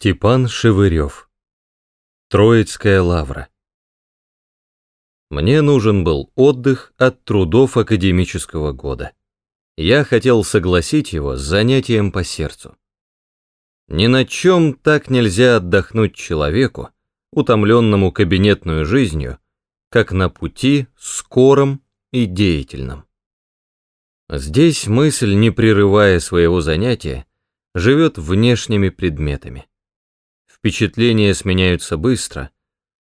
Степан Шевырев. Троицкая лавра. Мне нужен был отдых от трудов академического года. Я хотел согласить его с занятием по сердцу. Ни на чем так нельзя отдохнуть человеку, утомленному кабинетную жизнью, как на пути скором и деятельном. Здесь мысль, не прерывая своего занятия, живет внешними предметами. Впечатления сменяются быстро,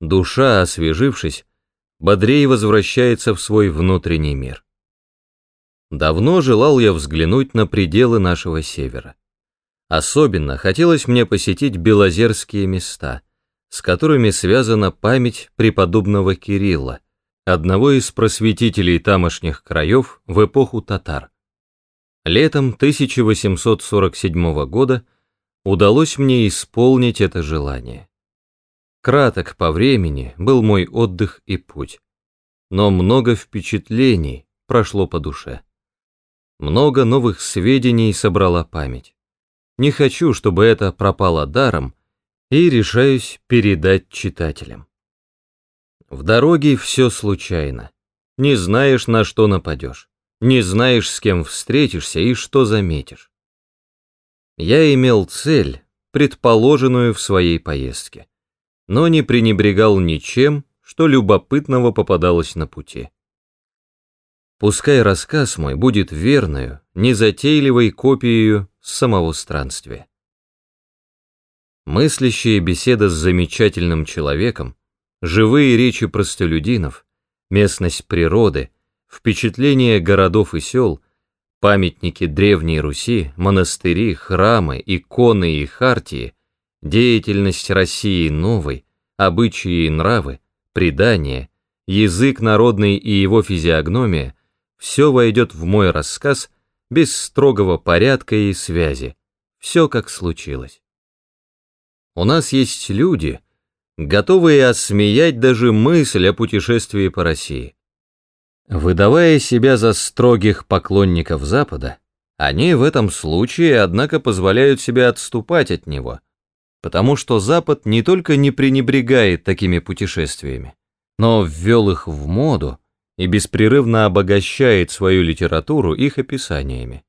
душа, освежившись, бодрее возвращается в свой внутренний мир. Давно желал я взглянуть на пределы нашего севера. Особенно хотелось мне посетить белозерские места, с которыми связана память преподобного Кирилла, одного из просветителей тамошних краев в эпоху татар. Летом 1847 года удалось мне исполнить это желание. Краток по времени был мой отдых и путь, но много впечатлений прошло по душе. Много новых сведений собрала память. Не хочу, чтобы это пропало даром, и решаюсь передать читателям. В дороге все случайно. Не знаешь, на что нападешь не знаешь, с кем встретишься и что заметишь. Я имел цель, предположенную в своей поездке, но не пренебрегал ничем, что любопытного попадалось на пути. Пускай рассказ мой будет верною, незатейливой копией самого странствия. Мыслящая беседа с замечательным человеком, живые речи простолюдинов, местность природы, впечатления городов и сел, памятники Древней Руси, монастыри, храмы, иконы и хартии, деятельность России новой, обычаи и нравы, предания, язык народный и его физиогномия, все войдет в мой рассказ без строгого порядка и связи, все как случилось. У нас есть люди, готовые осмеять даже мысль о путешествии по России. Выдавая себя за строгих поклонников Запада, они в этом случае, однако, позволяют себе отступать от него, потому что Запад не только не пренебрегает такими путешествиями, но ввел их в моду и беспрерывно обогащает свою литературу их описаниями.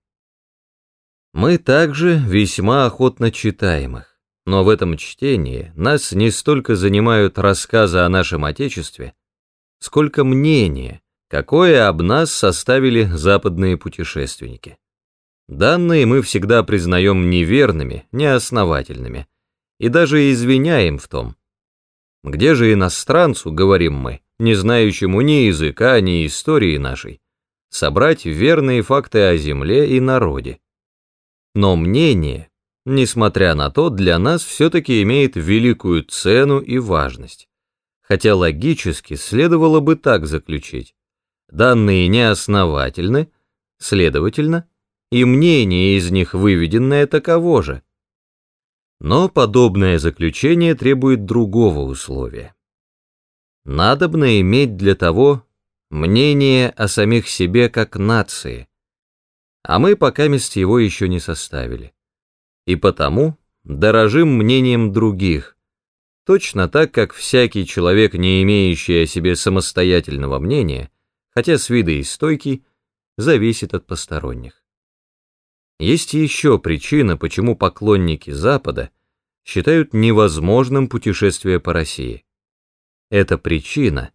Мы также весьма охотно читаем их, но в этом чтении нас не столько занимают рассказы о нашем Отечестве, сколько мнения, какое об нас составили западные путешественники. Данные мы всегда признаем неверными, неосновательными, и даже извиняем в том. Где же иностранцу, говорим мы, не знающему ни языка, ни истории нашей, собрать верные факты о земле и народе? Но мнение, несмотря на то, для нас все-таки имеет великую цену и важность, хотя логически следовало бы так заключить данные неосновательны, следовательно, и мнение из них выведенное таково же. Но подобное заключение требует другого условия. Надобно иметь для того мнение о самих себе как нации, а мы пока мест его еще не составили. И потому дорожим мнением других, точно так, как всякий человек, не имеющий о себе самостоятельного мнения, хотя с вида и стойкий, зависит от посторонних. Есть еще причина, почему поклонники Запада считают невозможным путешествие по России. Эта причина,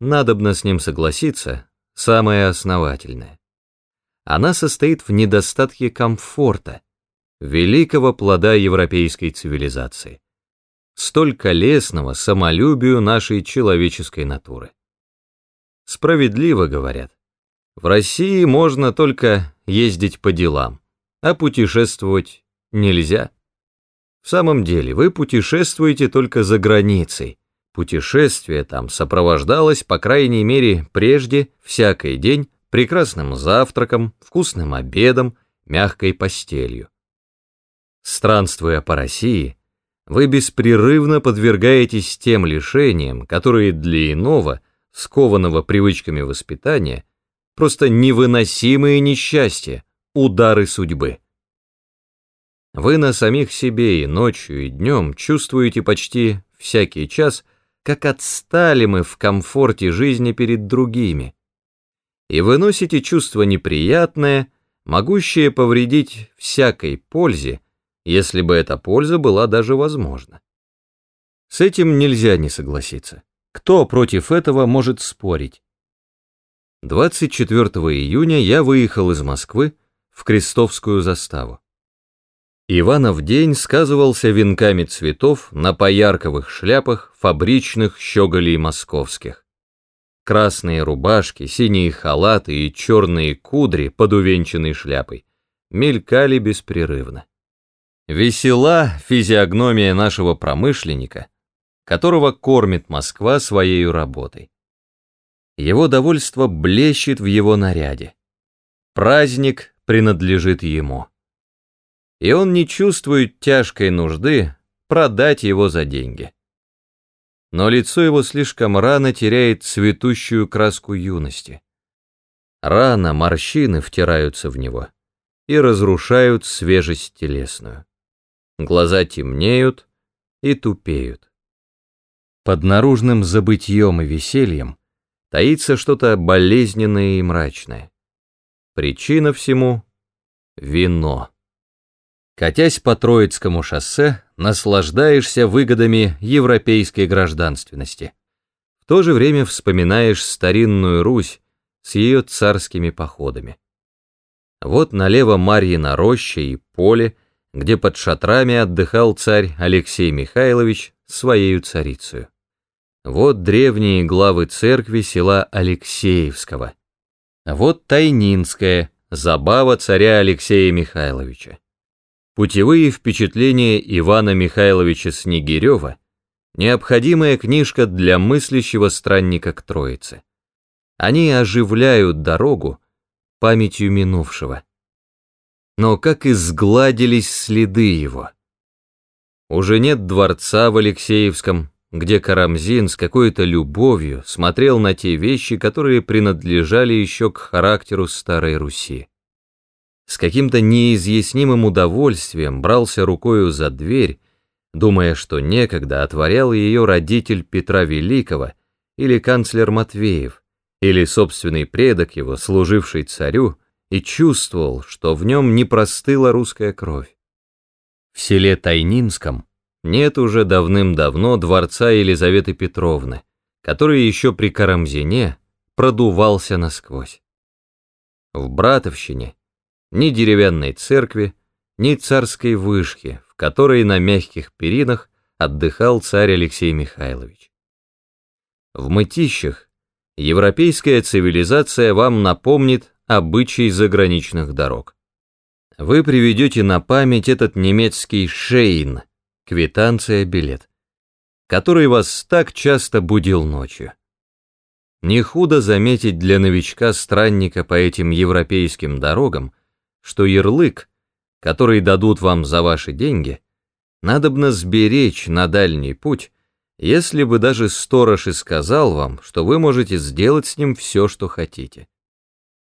надобно с ним согласиться, самая основательная. Она состоит в недостатке комфорта, великого плода европейской цивилизации, столько лестного самолюбию нашей человеческой натуры. Справедливо говорят. В России можно только ездить по делам, а путешествовать нельзя. В самом деле, вы путешествуете только за границей. Путешествие там сопровождалось, по крайней мере, прежде, всякий день, прекрасным завтраком, вкусным обедом, мягкой постелью. Странствуя по России, вы беспрерывно подвергаетесь тем лишениям, которые для иного – скованного привычками воспитания, просто невыносимые несчастья, удары судьбы. Вы на самих себе и ночью, и днем чувствуете почти всякий час, как отстали мы в комфорте жизни перед другими, и выносите чувство неприятное, могущее повредить всякой пользе, если бы эта польза была даже возможна. С этим нельзя не согласиться. Кто против этого может спорить? 24 июня я выехал из Москвы в Крестовскую заставу. Иванов день сказывался венками цветов на поярковых шляпах фабричных щеголей московских. Красные рубашки, синие халаты и черные кудри под увенчанной шляпой мелькали беспрерывно. Весела физиогномия нашего промышленника, которого кормит Москва своей работой. Его довольство блещет в его наряде. Праздник принадлежит ему. И он не чувствует тяжкой нужды продать его за деньги. Но лицо его слишком рано теряет цветущую краску юности. Рано морщины втираются в него и разрушают свежесть телесную. Глаза темнеют и тупеют. Под наружным забытьем и весельем таится что-то болезненное и мрачное. Причина всему — вино. Катясь по Троицкому шоссе, наслаждаешься выгодами европейской гражданственности. В то же время вспоминаешь старинную Русь с ее царскими походами. Вот налево Марьина роща и поле, где под шатрами отдыхал царь Алексей Михайлович своею царицею. Вот древние главы церкви села Алексеевского. Вот Тайнинская, забава царя Алексея Михайловича. Путевые впечатления Ивана Михайловича Снегирева – необходимая книжка для мыслящего странника к Троице. Они оживляют дорогу памятью минувшего. Но как изгладились следы его. Уже нет дворца в Алексеевском, где Карамзин с какой-то любовью смотрел на те вещи, которые принадлежали еще к характеру Старой Руси с каким-то неизъяснимым удовольствием брался рукою за дверь, думая, что некогда отворял ее родитель Петра Великого или канцлер Матвеев, или собственный предок его, служивший царю, и чувствовал, что в нем не простыла русская кровь. В селе Тайнинском нет уже давным-давно дворца Елизаветы Петровны, который еще при Карамзине продувался насквозь. В Братовщине ни деревянной церкви, ни царской вышки, в которой на мягких перинах отдыхал царь Алексей Михайлович. В мытищах европейская цивилизация вам напомнит обычаи заграничных дорог. Вы приведете на память этот немецкий шейн, квитанция-билет, который вас так часто будил ночью. Не худо заметить для новичка-странника по этим европейским дорогам, что ярлык, который дадут вам за ваши деньги, надобно сберечь на дальний путь, если бы даже сторож и сказал вам, что вы можете сделать с ним все, что хотите.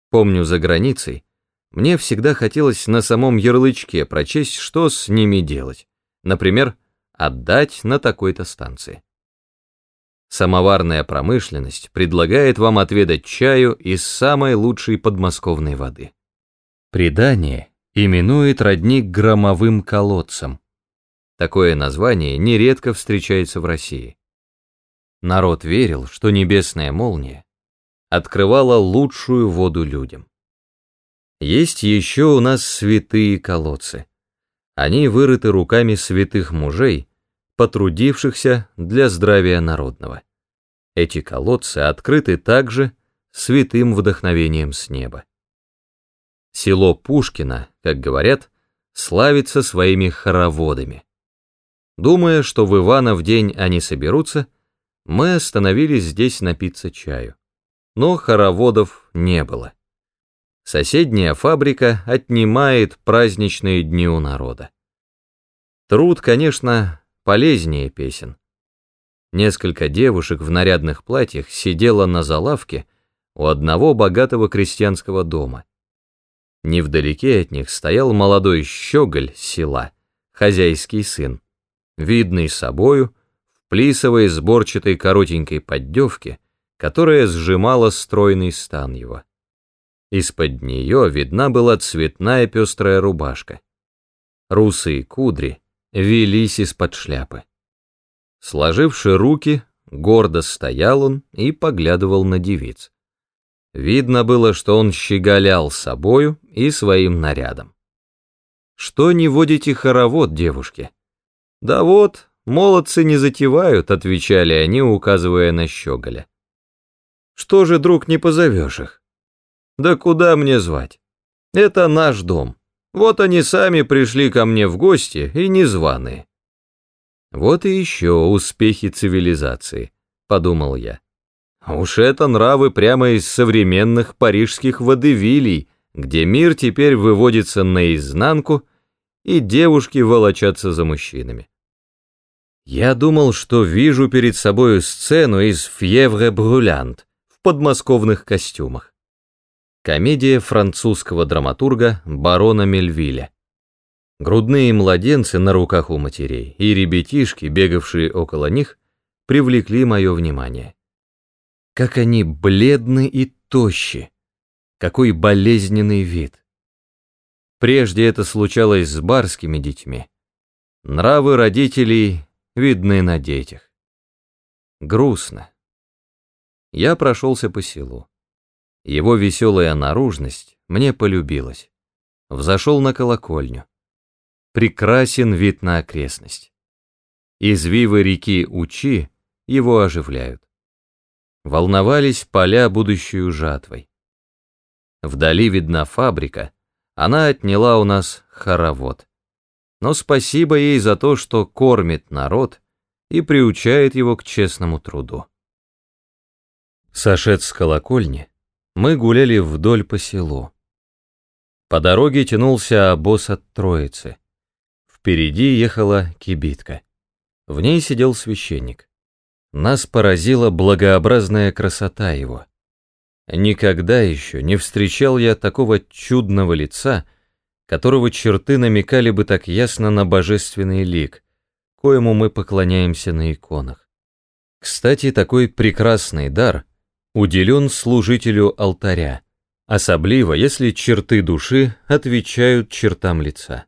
Помню, за границей мне всегда хотелось на самом ярлычке прочесть, что с ними делать. Например, отдать на такой-то станции. Самоварная промышленность предлагает вам отведать чаю из самой лучшей подмосковной воды. Предание именует родник громовым колодцем. Такое название нередко встречается в России. Народ верил, что небесная молния открывала лучшую воду людям. Есть еще у нас святые колодцы. Они вырыты руками святых мужей, потрудившихся для здравия народного. Эти колодцы открыты также святым вдохновением с неба. Село Пушкино, как говорят, славится своими хороводами. Думая, что в Иванов день они соберутся, мы остановились здесь напиться чаю. Но хороводов не было. Соседняя фабрика отнимает праздничные дни у народа. Труд, конечно, полезнее песен. Несколько девушек в нарядных платьях сидело на залавке у одного богатого крестьянского дома. Невдалеке от них стоял молодой щеголь села, хозяйский сын, видный собою, в плисовой сборчатой коротенькой поддевке, которая сжимала стройный стан его. Из-под нее видна была цветная пестрая рубашка. Русые кудри велись из-под шляпы. Сложивши руки, гордо стоял он и поглядывал на девиц. Видно было, что он щеголял собою и своим нарядом. «Что не водите хоровод, девушки?» «Да вот, молодцы не затевают», — отвечали они, указывая на щеголя. «Что же, друг, не позовешь их?» «Да куда мне звать? Это наш дом. Вот они сами пришли ко мне в гости и незваные». «Вот и еще успехи цивилизации», — подумал я. Уж это нравы прямо из современных парижских водевилей, где мир теперь выводится наизнанку, и девушки волочатся за мужчинами. Я думал, что вижу перед собою сцену из «Фьевре Брулянт» в подмосковных костюмах. Комедия французского драматурга барона Мельвиля. Грудные младенцы на руках у матерей и ребятишки, бегавшие около них, привлекли мое внимание. Как они бледны и тощи! Какой болезненный вид! Прежде это случалось с барскими детьми. Нравы родителей видны на детях. Грустно. Я прошелся по селу. Его веселая наружность мне полюбилась. Взошел на колокольню. Прекрасен вид на окрестность. Извивы реки Учи его оживляют волновались поля будущую жатвой. Вдали видна фабрика, она отняла у нас хоровод. Но спасибо ей за то, что кормит народ и приучает его к честному труду. Сошед с колокольни, мы гуляли вдоль по селу. По дороге тянулся обоз от Троицы. Впереди ехала кибитка. В ней сидел священник. Нас поразила благообразная красота его. Никогда еще не встречал я такого чудного лица, которого черты намекали бы так ясно на божественный лик, коему мы поклоняемся на иконах. Кстати, такой прекрасный дар уделен служителю алтаря, особливо если черты души отвечают чертам лица.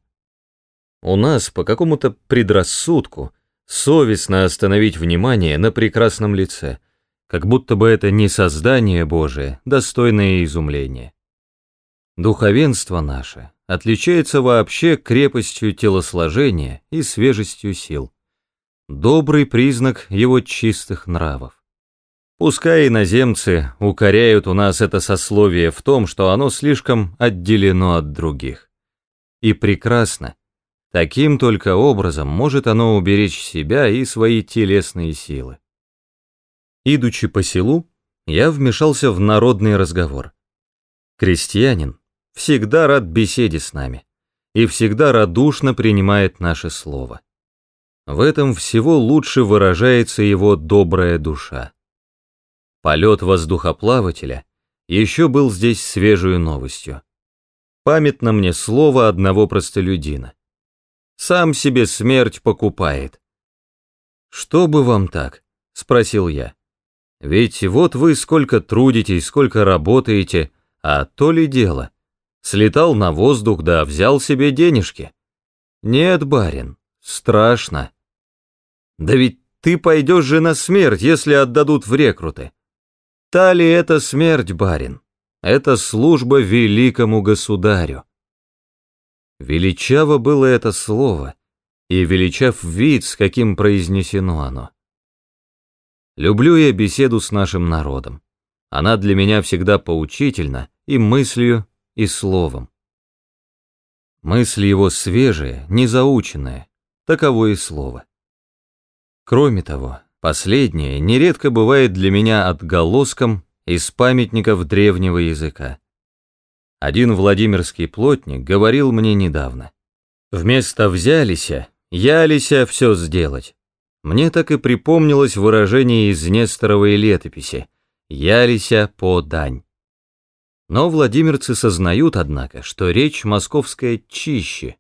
У нас по какому-то предрассудку совестно остановить внимание на прекрасном лице, как будто бы это не создание Божие, достойное изумления. Духовенство наше отличается вообще крепостью телосложения и свежестью сил. Добрый признак его чистых нравов. Пускай иноземцы укоряют у нас это сословие в том, что оно слишком отделено от других. И прекрасно, Таким только образом может оно уберечь себя и свои телесные силы. Идучи по селу, я вмешался в народный разговор. Крестьянин всегда рад беседе с нами и всегда радушно принимает наше слово. В этом всего лучше выражается его добрая душа. Полет воздухоплавателя еще был здесь свежую новостью. Памятно мне слово одного простолюдина сам себе смерть покупает. «Что бы вам так?» — спросил я. «Ведь вот вы сколько трудитесь, сколько работаете, а то ли дело. Слетал на воздух, да взял себе денежки. Нет, барин, страшно. Да ведь ты пойдешь же на смерть, если отдадут в рекруты. Та ли это смерть, барин? Это служба великому государю. Величаво было это слово, и величав вид, с каким произнесено оно. Люблю я беседу с нашим народом. Она для меня всегда поучительна и мыслью, и словом. Мысль его свежая, незаученная, таково и слово. Кроме того, последнее нередко бывает для меня отголоском из памятников древнего языка. Один Владимирский плотник говорил мне недавно. Вместо «взялися» «ялися» все сделать. Мне так и припомнилось выражение из Несторовой летописи «ялися по дань». Но владимирцы сознают, однако, что речь московская чище.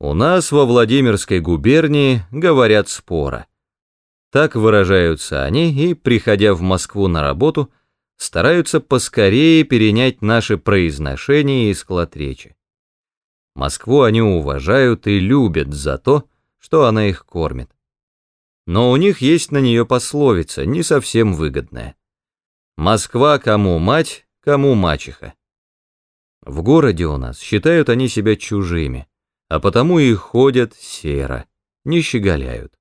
У нас во Владимирской губернии говорят спора. Так выражаются они и, приходя в Москву на работу, стараются поскорее перенять наше произношение и склад речи. Москву они уважают и любят за то, что она их кормит. Но у них есть на нее пословица, не совсем выгодная. Москва кому мать, кому мачеха. В городе у нас считают они себя чужими, а потому и ходят серо, не щеголяют.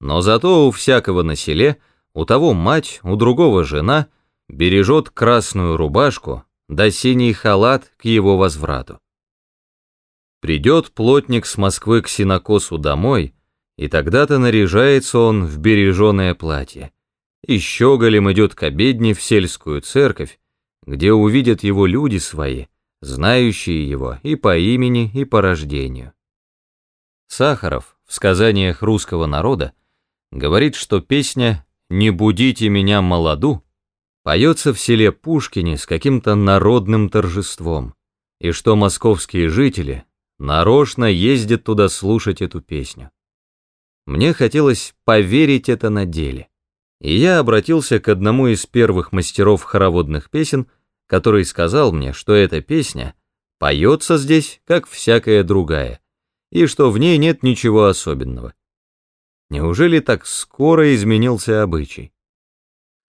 Но зато у всякого на селе, у того мать, у другого жена, бережет красную рубашку да синий халат к его возврату. Придет плотник с Москвы к синокосу домой, и тогда-то наряжается он в береженое платье, и щеголем идет к обедне в сельскую церковь, где увидят его люди свои, знающие его и по имени, и по рождению. Сахаров в сказаниях русского народа говорит, что песня «Не будите меня молоду» поется в селе Пушкине с каким-то народным торжеством, и что московские жители нарочно ездят туда слушать эту песню. Мне хотелось поверить это на деле, и я обратился к одному из первых мастеров хороводных песен, который сказал мне, что эта песня поется здесь, как всякая другая, и что в ней нет ничего особенного. Неужели так скоро изменился обычай?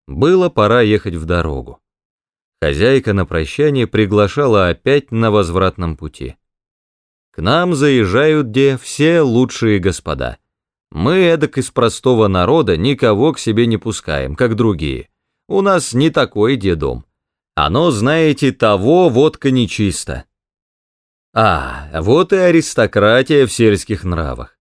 Было пора ехать в дорогу. Хозяйка на прощание приглашала опять на возвратном пути. К нам заезжают где все лучшие господа. Мы эдак из простого народа никого к себе не пускаем, как другие. У нас не такой дедом. Оно, знаете, того водка нечисто. А, вот и аристократия в сельских нравах.